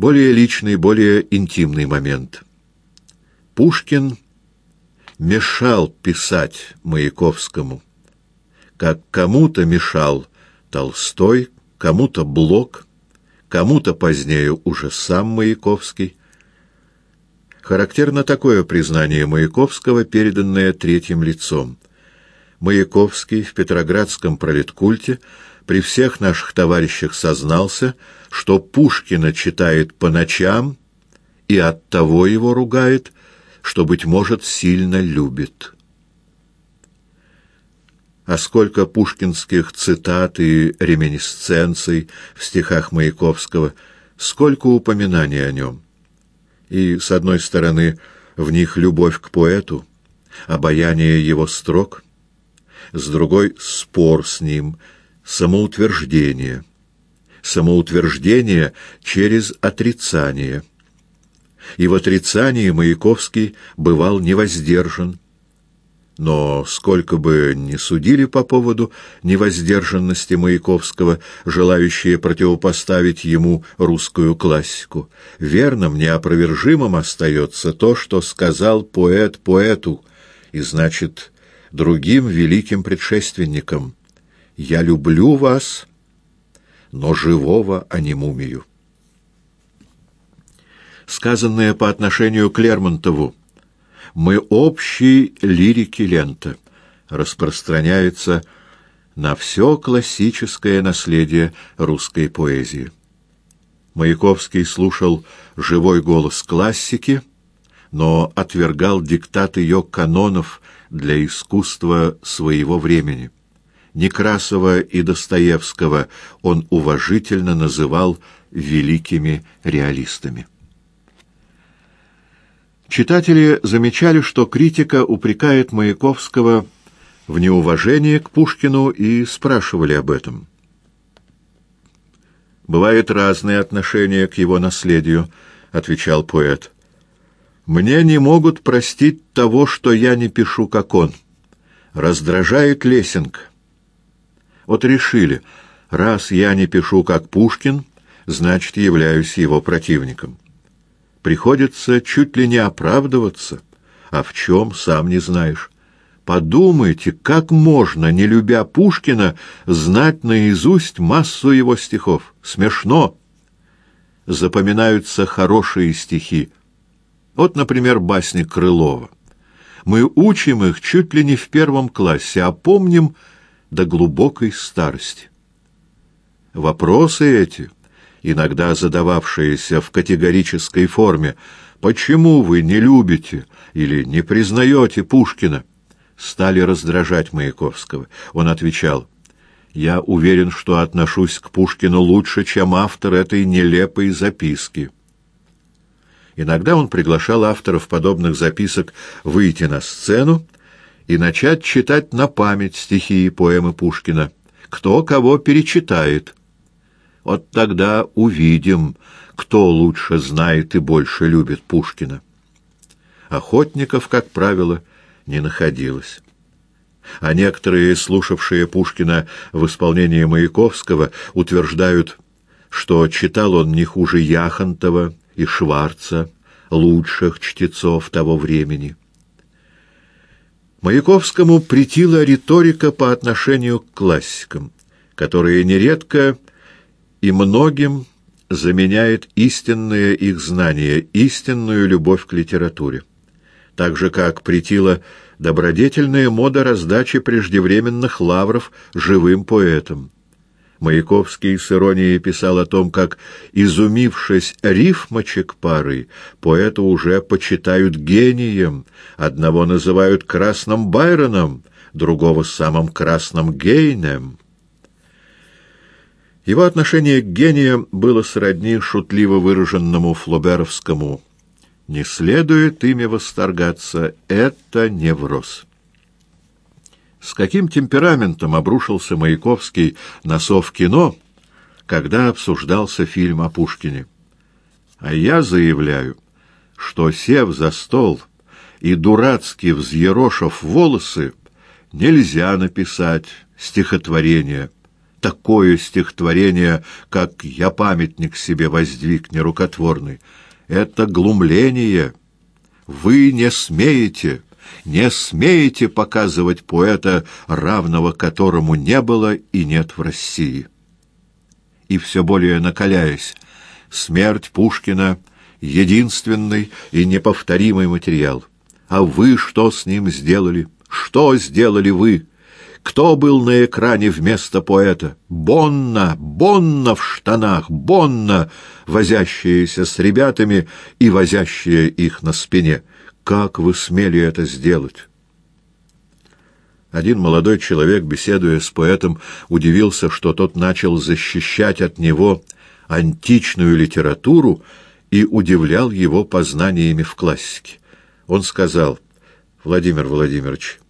Более личный, более интимный момент. Пушкин мешал писать Маяковскому, как кому-то мешал Толстой, кому-то Блок, кому-то позднее уже сам Маяковский. Характерно такое признание Маяковского, переданное третьим лицом. Маяковский в Петроградском пролеткульте при всех наших товарищах сознался, что Пушкина читает по ночам и оттого его ругает, что, быть может, сильно любит. А сколько пушкинских цитат и реминисценций в стихах Маяковского, сколько упоминаний о нем. И, с одной стороны, в них любовь к поэту, обаяние его строк, с другой — спор с ним, самоутверждение. Самоутверждение через отрицание. И в отрицании Маяковский бывал невоздержан, но сколько бы ни судили по поводу невоздержанности Маяковского, желающие противопоставить ему русскую классику, верным, неопровержимым остается то, что сказал поэт поэту, и значит, другим великим предшественникам «Я люблю вас, но живого, а не мумию». Сказанное по отношению к Лермонтову мы общей лирики лента распространяется на все классическое наследие русской поэзии. Маяковский слушал живой голос классики, но отвергал диктат ее канонов для искусства своего времени. Некрасова и Достоевского он уважительно называл великими реалистами. Читатели замечали, что критика упрекает Маяковского в неуважении к Пушкину и спрашивали об этом. «Бывают разные отношения к его наследию», — отвечал поэт. «Мне не могут простить того, что я не пишу, как он. Раздражает Лесинг. Вот решили, раз я не пишу, как Пушкин, значит, являюсь его противником» приходится чуть ли не оправдываться, а в чем сам не знаешь. Подумайте, как можно, не любя Пушкина, знать наизусть массу его стихов? Смешно. Запоминаются хорошие стихи. Вот, например, басни Крылова. Мы учим их чуть ли не в первом классе, а помним до глубокой старости. Вопросы эти — иногда задававшиеся в категорической форме «Почему вы не любите или не признаете Пушкина?» стали раздражать Маяковского. Он отвечал «Я уверен, что отношусь к Пушкину лучше, чем автор этой нелепой записки». Иногда он приглашал авторов подобных записок выйти на сцену и начать читать на память стихи и поэмы Пушкина. Кто кого перечитает – вот тогда увидим, кто лучше знает и больше любит Пушкина. Охотников, как правило, не находилось. А некоторые, слушавшие Пушкина в исполнении Маяковского, утверждают, что читал он не хуже Яхонтова и Шварца, лучших чтецов того времени. Маяковскому претила риторика по отношению к классикам, которые нередко и многим заменяет истинное их знание, истинную любовь к литературе. Так же, как претила добродетельная мода раздачи преждевременных лавров живым поэтам. Маяковский с иронией писал о том, как, изумившись рифмочек пары, поэта уже почитают гением, одного называют красным Байроном, другого самым красным Гейнем. Его отношение к гению было сродни шутливо выраженному флоберовскому «Не следует ими восторгаться, это невроз». С каким темпераментом обрушился Маяковский на кино, когда обсуждался фильм о Пушкине. А я заявляю, что, сев за стол и дурацки взъерошив волосы, нельзя написать стихотворение такое стихотворение, как «Я памятник себе воздвиг нерукотворный». Это глумление. Вы не смеете, не смеете показывать поэта, равного которому не было и нет в России. И все более накаляясь, смерть Пушкина — единственный и неповторимый материал. А вы что с ним сделали? Что сделали вы? Кто был на экране вместо поэта? Бонна, Бонна в штанах, Бонна, возящаяся с ребятами и возящая их на спине. Как вы смели это сделать? Один молодой человек, беседуя с поэтом, удивился, что тот начал защищать от него античную литературу и удивлял его познаниями в классике. Он сказал, «Владимир Владимирович,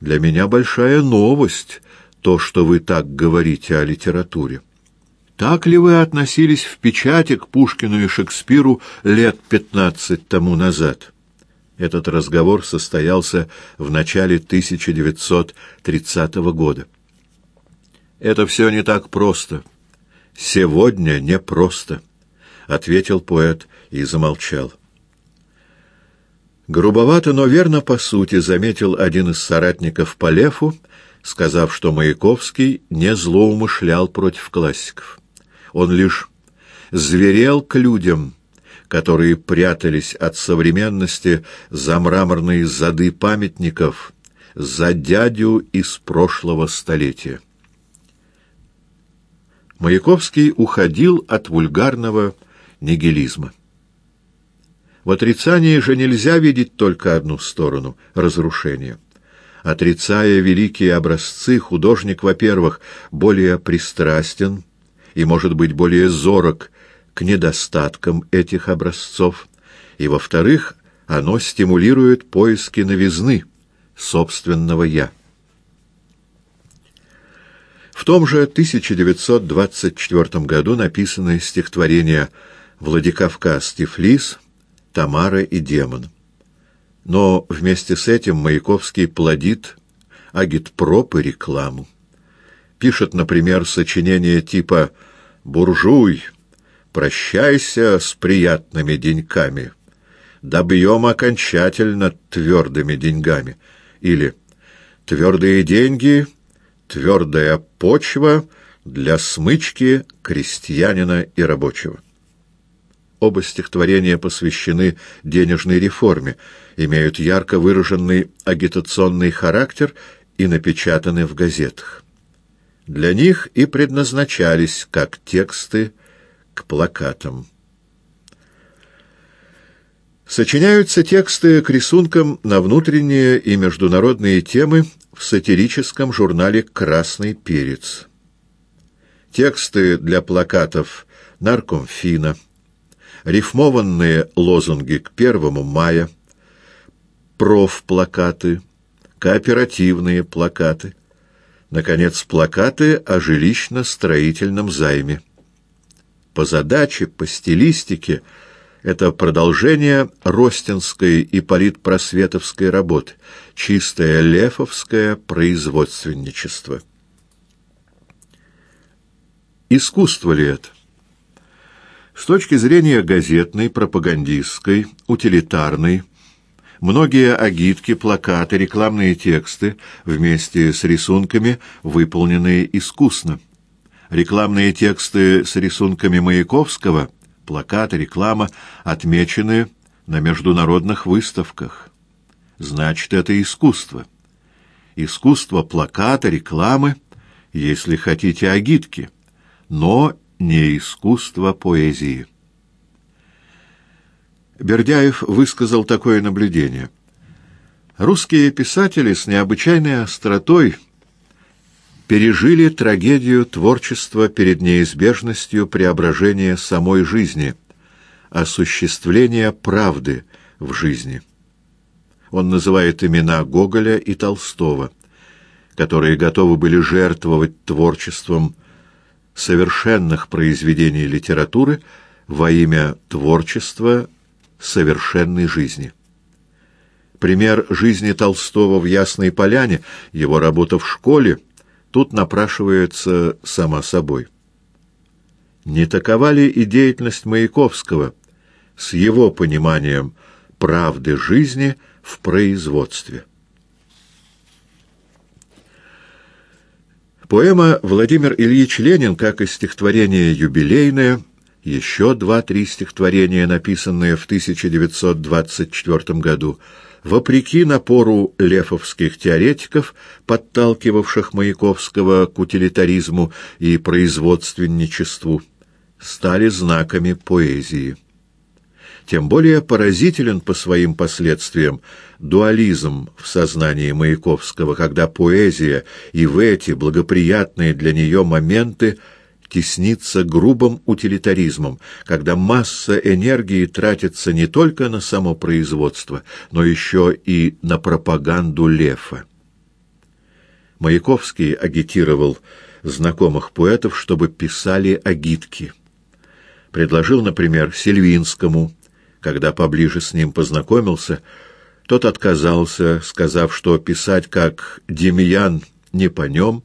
для меня большая новость то, что вы так говорите о литературе. Так ли вы относились в печати к Пушкину и Шекспиру лет пятнадцать тому назад?» Этот разговор состоялся в начале 1930 года. «Это все не так просто. Сегодня не просто», — ответил поэт и замолчал. Грубовато, но верно по сути, заметил один из соратников по Лефу, сказав, что Маяковский не злоумышлял против классиков. Он лишь зверел к людям, которые прятались от современности за мраморные зады памятников, за дядю из прошлого столетия. Маяковский уходил от вульгарного нигилизма. В отрицании же нельзя видеть только одну сторону — разрушение. Отрицая великие образцы, художник, во-первых, более пристрастен и, может быть, более зорок к недостаткам этих образцов, и, во-вторых, оно стимулирует поиски новизны, собственного «я». В том же 1924 году написано стихотворение «Владикавказ Тифлис» Тамара и демон. Но вместе с этим Маяковский плодит агитпроп и рекламу. Пишет, например, сочинение типа «Буржуй, прощайся с приятными деньками, добьем окончательно твердыми деньгами» или «Твердые деньги, твердая почва для смычки крестьянина и рабочего». Оба стихотворения посвящены денежной реформе, имеют ярко выраженный агитационный характер и напечатаны в газетах. Для них и предназначались как тексты к плакатам. Сочиняются тексты к рисункам на внутренние и международные темы в сатирическом журнале «Красный перец». Тексты для плакатов «Наркомфина», рифмованные лозунги к 1 мая, профплакаты, кооперативные плакаты, наконец, плакаты о жилищно-строительном займе. По задаче, по стилистике это продолжение ростинской и политпросветовской работы, чистое лефовское производственничество. Искусство ли это? С точки зрения газетной, пропагандистской, утилитарной, многие агитки, плакаты, рекламные тексты вместе с рисунками выполнены искусно. Рекламные тексты с рисунками Маяковского, плакаты, реклама отмечены на международных выставках. Значит, это искусство. Искусство плаката, рекламы, если хотите, агитки, но не искусство поэзии. Бердяев высказал такое наблюдение. Русские писатели с необычайной остротой пережили трагедию творчества перед неизбежностью преображения самой жизни, осуществления правды в жизни. Он называет имена Гоголя и Толстого, которые готовы были жертвовать творчеством совершенных произведений литературы во имя творчества совершенной жизни. Пример жизни Толстого в Ясной Поляне, его работа в школе, тут напрашивается сама собой. Не такова ли и деятельность Маяковского с его пониманием правды жизни в производстве? Поэма «Владимир Ильич Ленин», как и стихотворение «Юбилейное», еще два-три стихотворения, написанные в 1924 году, вопреки напору лефовских теоретиков, подталкивавших Маяковского к утилитаризму и производственничеству, стали знаками поэзии. Тем более поразителен по своим последствиям дуализм в сознании Маяковского, когда поэзия и в эти благоприятные для нее моменты теснится грубым утилитаризмом, когда масса энергии тратится не только на само производство, но еще и на пропаганду лефа. Маяковский агитировал знакомых поэтов, чтобы писали агитки. Предложил, например, Сильвинскому когда поближе с ним познакомился, тот отказался, сказав, что писать как Демьян не по нем,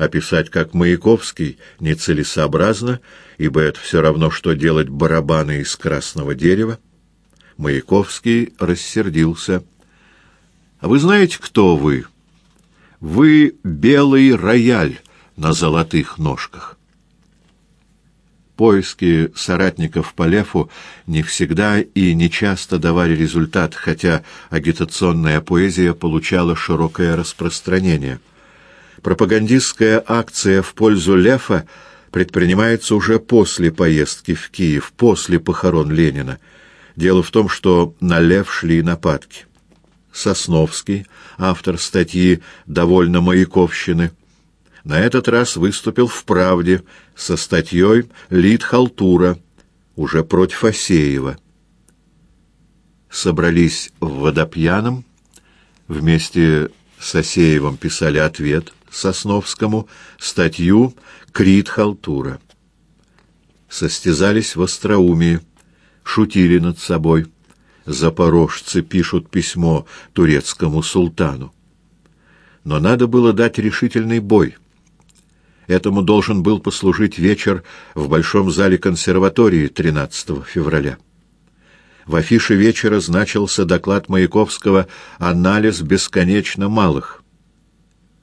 а писать как Маяковский нецелесообразно, ибо это все равно, что делать барабаны из красного дерева. Маяковский рассердился. «А вы знаете, кто вы? Вы белый рояль на золотых ножках». Поиски соратников по Лефу не всегда и не часто давали результат, хотя агитационная поэзия получала широкое распространение. Пропагандистская акция в пользу Лефа предпринимается уже после поездки в Киев, после похорон Ленина. Дело в том, что на ЛЕФ шли нападки. Сосновский, автор статьи «Довольно маяковщины», на этот раз выступил в «Правде» со статьей «Лит-халтура» уже против Асеева. Собрались в Водопьяном, вместе с Асеевым писали ответ Сосновскому, статью «Крит-халтура». Состязались в остроумии, шутили над собой. Запорожцы пишут письмо турецкому султану. Но надо было дать решительный бой — Этому должен был послужить вечер в Большом зале консерватории 13 февраля. В афише вечера значился доклад Маяковского «Анализ бесконечно малых».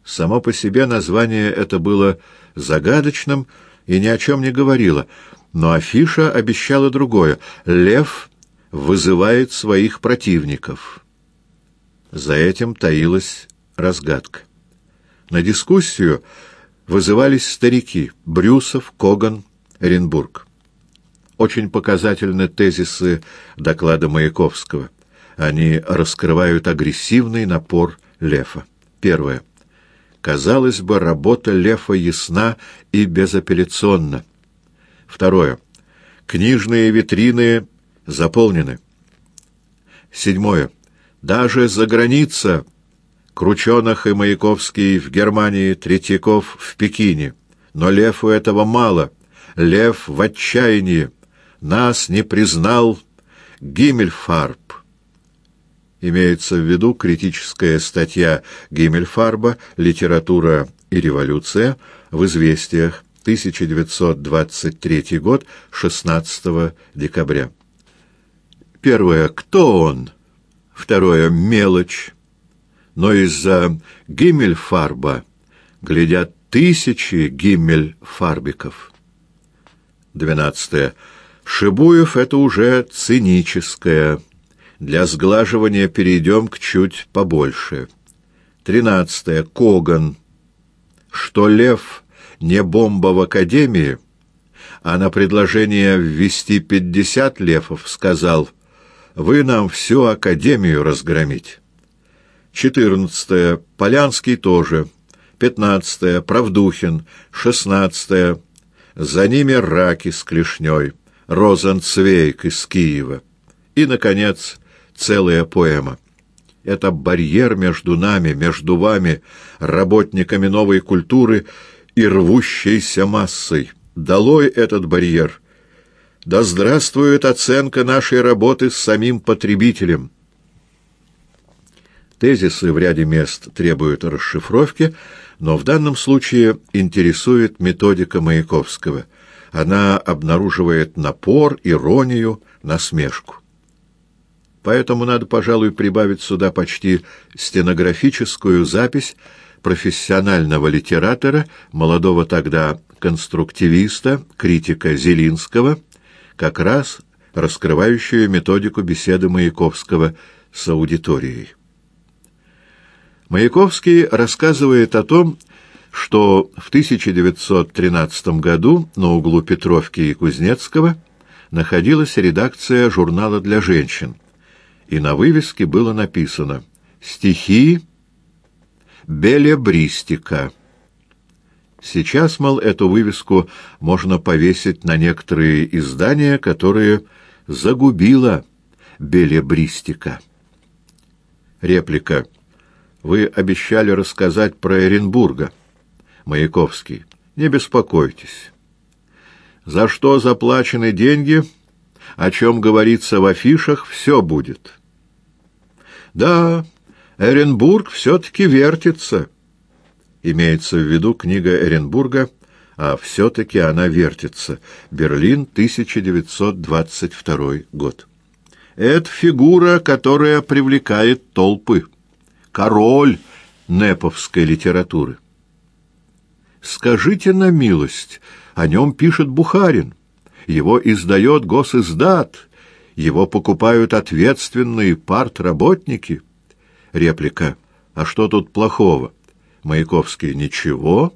Само по себе название это было загадочным и ни о чем не говорило, но афиша обещала другое — «Лев вызывает своих противников». За этим таилась разгадка. На дискуссию вызывались старики Брюсов, Коган, Оренбург. Очень показательны тезисы доклада Маяковского. Они раскрывают агрессивный напор Лефа. Первое. Казалось бы, работа Лефа ясна и безапелляционна. Второе. Книжные витрины заполнены. Седьмое. Даже за граница Крученых и Маяковский в Германии, Третьяков в Пекине. Но Леву этого мало. Лев в отчаянии. Нас не признал Гиммельфарб. Имеется в виду критическая статья Гиммельфарба «Литература и революция» в «Известиях», 1923 год, 16 декабря. Первое. Кто он? Второе. Мелочь но из-за гиммельфарба глядят тысячи гиммельфарбиков. Двенадцатое. Шибуев — это уже циническое. Для сглаживания перейдем к чуть побольше. Тринадцатое. Коган. Что лев не бомба в академии, а на предложение ввести пятьдесят левов сказал «Вы нам всю академию разгромить». Четырнадцатое. Полянский тоже. Пятнадцатое. Правдухин. Шестнадцатое. За ними раки с клешней. Розенцвейк из Киева. И, наконец, целая поэма. Это барьер между нами, между вами, работниками новой культуры и рвущейся массой. Долой этот барьер. Да здравствует оценка нашей работы с самим потребителем. Тезисы в ряде мест требуют расшифровки, но в данном случае интересует методика Маяковского. Она обнаруживает напор, иронию, насмешку. Поэтому надо, пожалуй, прибавить сюда почти стенографическую запись профессионального литератора, молодого тогда конструктивиста, критика Зелинского, как раз раскрывающую методику беседы Маяковского с аудиторией. Маяковский рассказывает о том, что в 1913 году на углу Петровки и Кузнецкого находилась редакция журнала для женщин, и на вывеске было написано «Стихи Белебристика». Сейчас, мол, эту вывеску можно повесить на некоторые издания, которые загубила Белебристика. Реплика. Вы обещали рассказать про Эренбурга. Маяковский. Не беспокойтесь. За что заплачены деньги, о чем говорится в афишах, все будет. Да, Эренбург все-таки вертится. Имеется в виду книга Эренбурга а все-таки она вертится. Берлин, 1922 год. Это фигура, которая привлекает толпы. Король неповской литературы. Скажите на милость, о нем пишет Бухарин. Его издает госиздат. Его покупают ответственные партработники. Реплика. А что тут плохого? Маяковский. Ничего.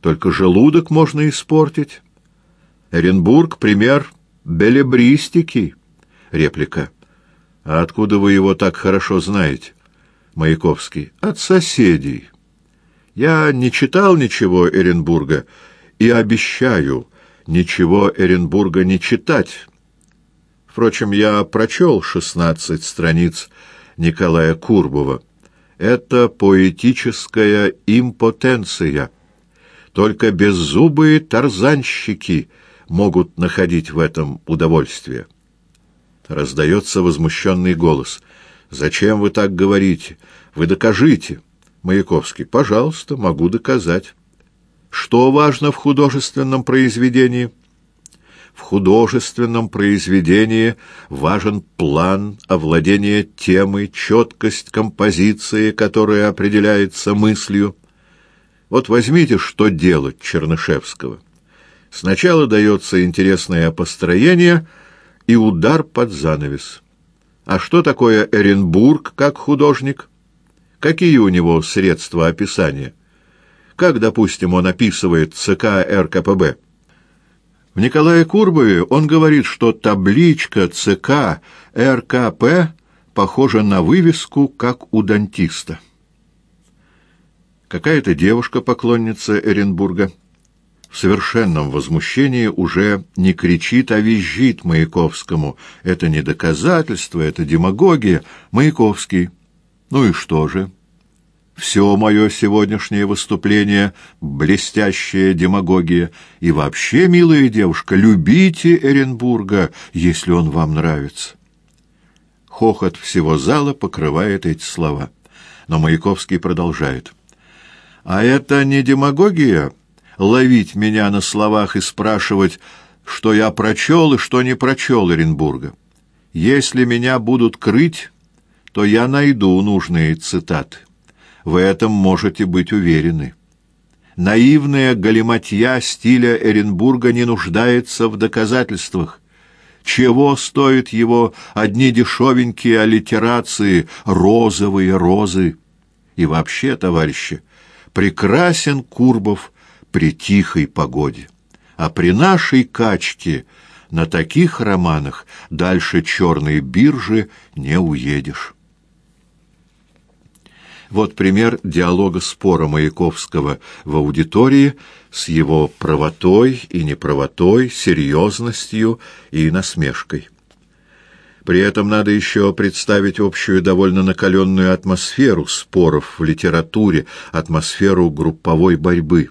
Только желудок можно испортить. Эренбург — пример белебристики. Реплика. А откуда вы его так хорошо знаете? Маяковский. От соседей. Я не читал ничего Эренбурга и обещаю ничего Эренбурга не читать. Впрочем, я прочел шестнадцать страниц Николая Курбова. Это поэтическая импотенция. Только беззубые тарзанщики могут находить в этом удовольствие. Раздается возмущенный голос. «Зачем вы так говорите? Вы докажите!» Маяковский. «Пожалуйста, могу доказать». Что важно в художественном произведении? В художественном произведении важен план, овладение темой, четкость композиции, которая определяется мыслью. Вот возьмите, что делать Чернышевского. Сначала дается интересное построение и удар под занавес. А что такое Эренбург как художник? Какие у него средства описания? Как, допустим, он описывает ЦК РКПБ? В Николае Курбове он говорит, что табличка ЦК РКП похожа на вывеску, как у дантиста. Какая-то девушка-поклонница Эренбурга в совершенном возмущении уже не кричит, а визжит Маяковскому. Это не доказательство, это демагогия. Маяковский. Ну и что же? Все мое сегодняшнее выступление — блестящая демагогия. И вообще, милая девушка, любите Эренбурга, если он вам нравится. Хохот всего зала покрывает эти слова. Но Маяковский продолжает — а это не демагогия — ловить меня на словах и спрашивать, что я прочел и что не прочел Оренбурга. Если меня будут крыть, то я найду нужные цитаты. В этом можете быть уверены. Наивная галиматья стиля Эренбурга не нуждается в доказательствах. Чего стоят его одни дешевенькие аллитерации «розовые розы»? И вообще, товарищи, прекрасен Курбов при тихой погоде. А при нашей качке на таких романах дальше черной биржи не уедешь. Вот пример диалога спора Маяковского в аудитории с его правотой и неправотой, серьезностью и насмешкой. При этом надо еще представить общую довольно накаленную атмосферу споров в литературе, атмосферу групповой борьбы.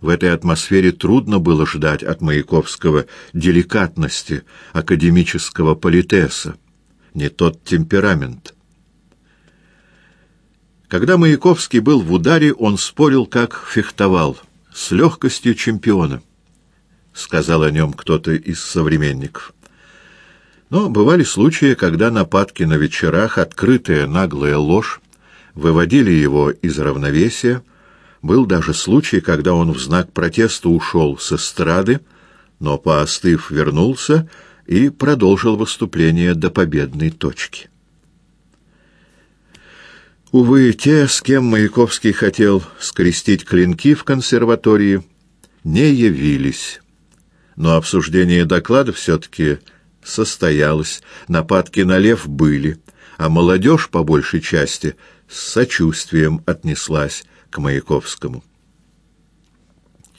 В этой атмосфере трудно было ждать от Маяковского деликатности, академического политеса. Не тот темперамент. Когда Маяковский был в ударе, он спорил, как фехтовал, с легкостью чемпиона, сказал о нем кто-то из современников. Но бывали случаи, когда нападки на вечерах, открытая наглая ложь, выводили его из равновесия. Был даже случай, когда он в знак протеста ушел с эстрады, но, поостыв, вернулся и продолжил выступление до победной точки. Увы, те, с кем Маяковский хотел скрестить клинки в консерватории, не явились. Но обсуждение доклада все-таки состоялось, нападки на лев были, а молодежь, по большей части, с сочувствием отнеслась к Маяковскому.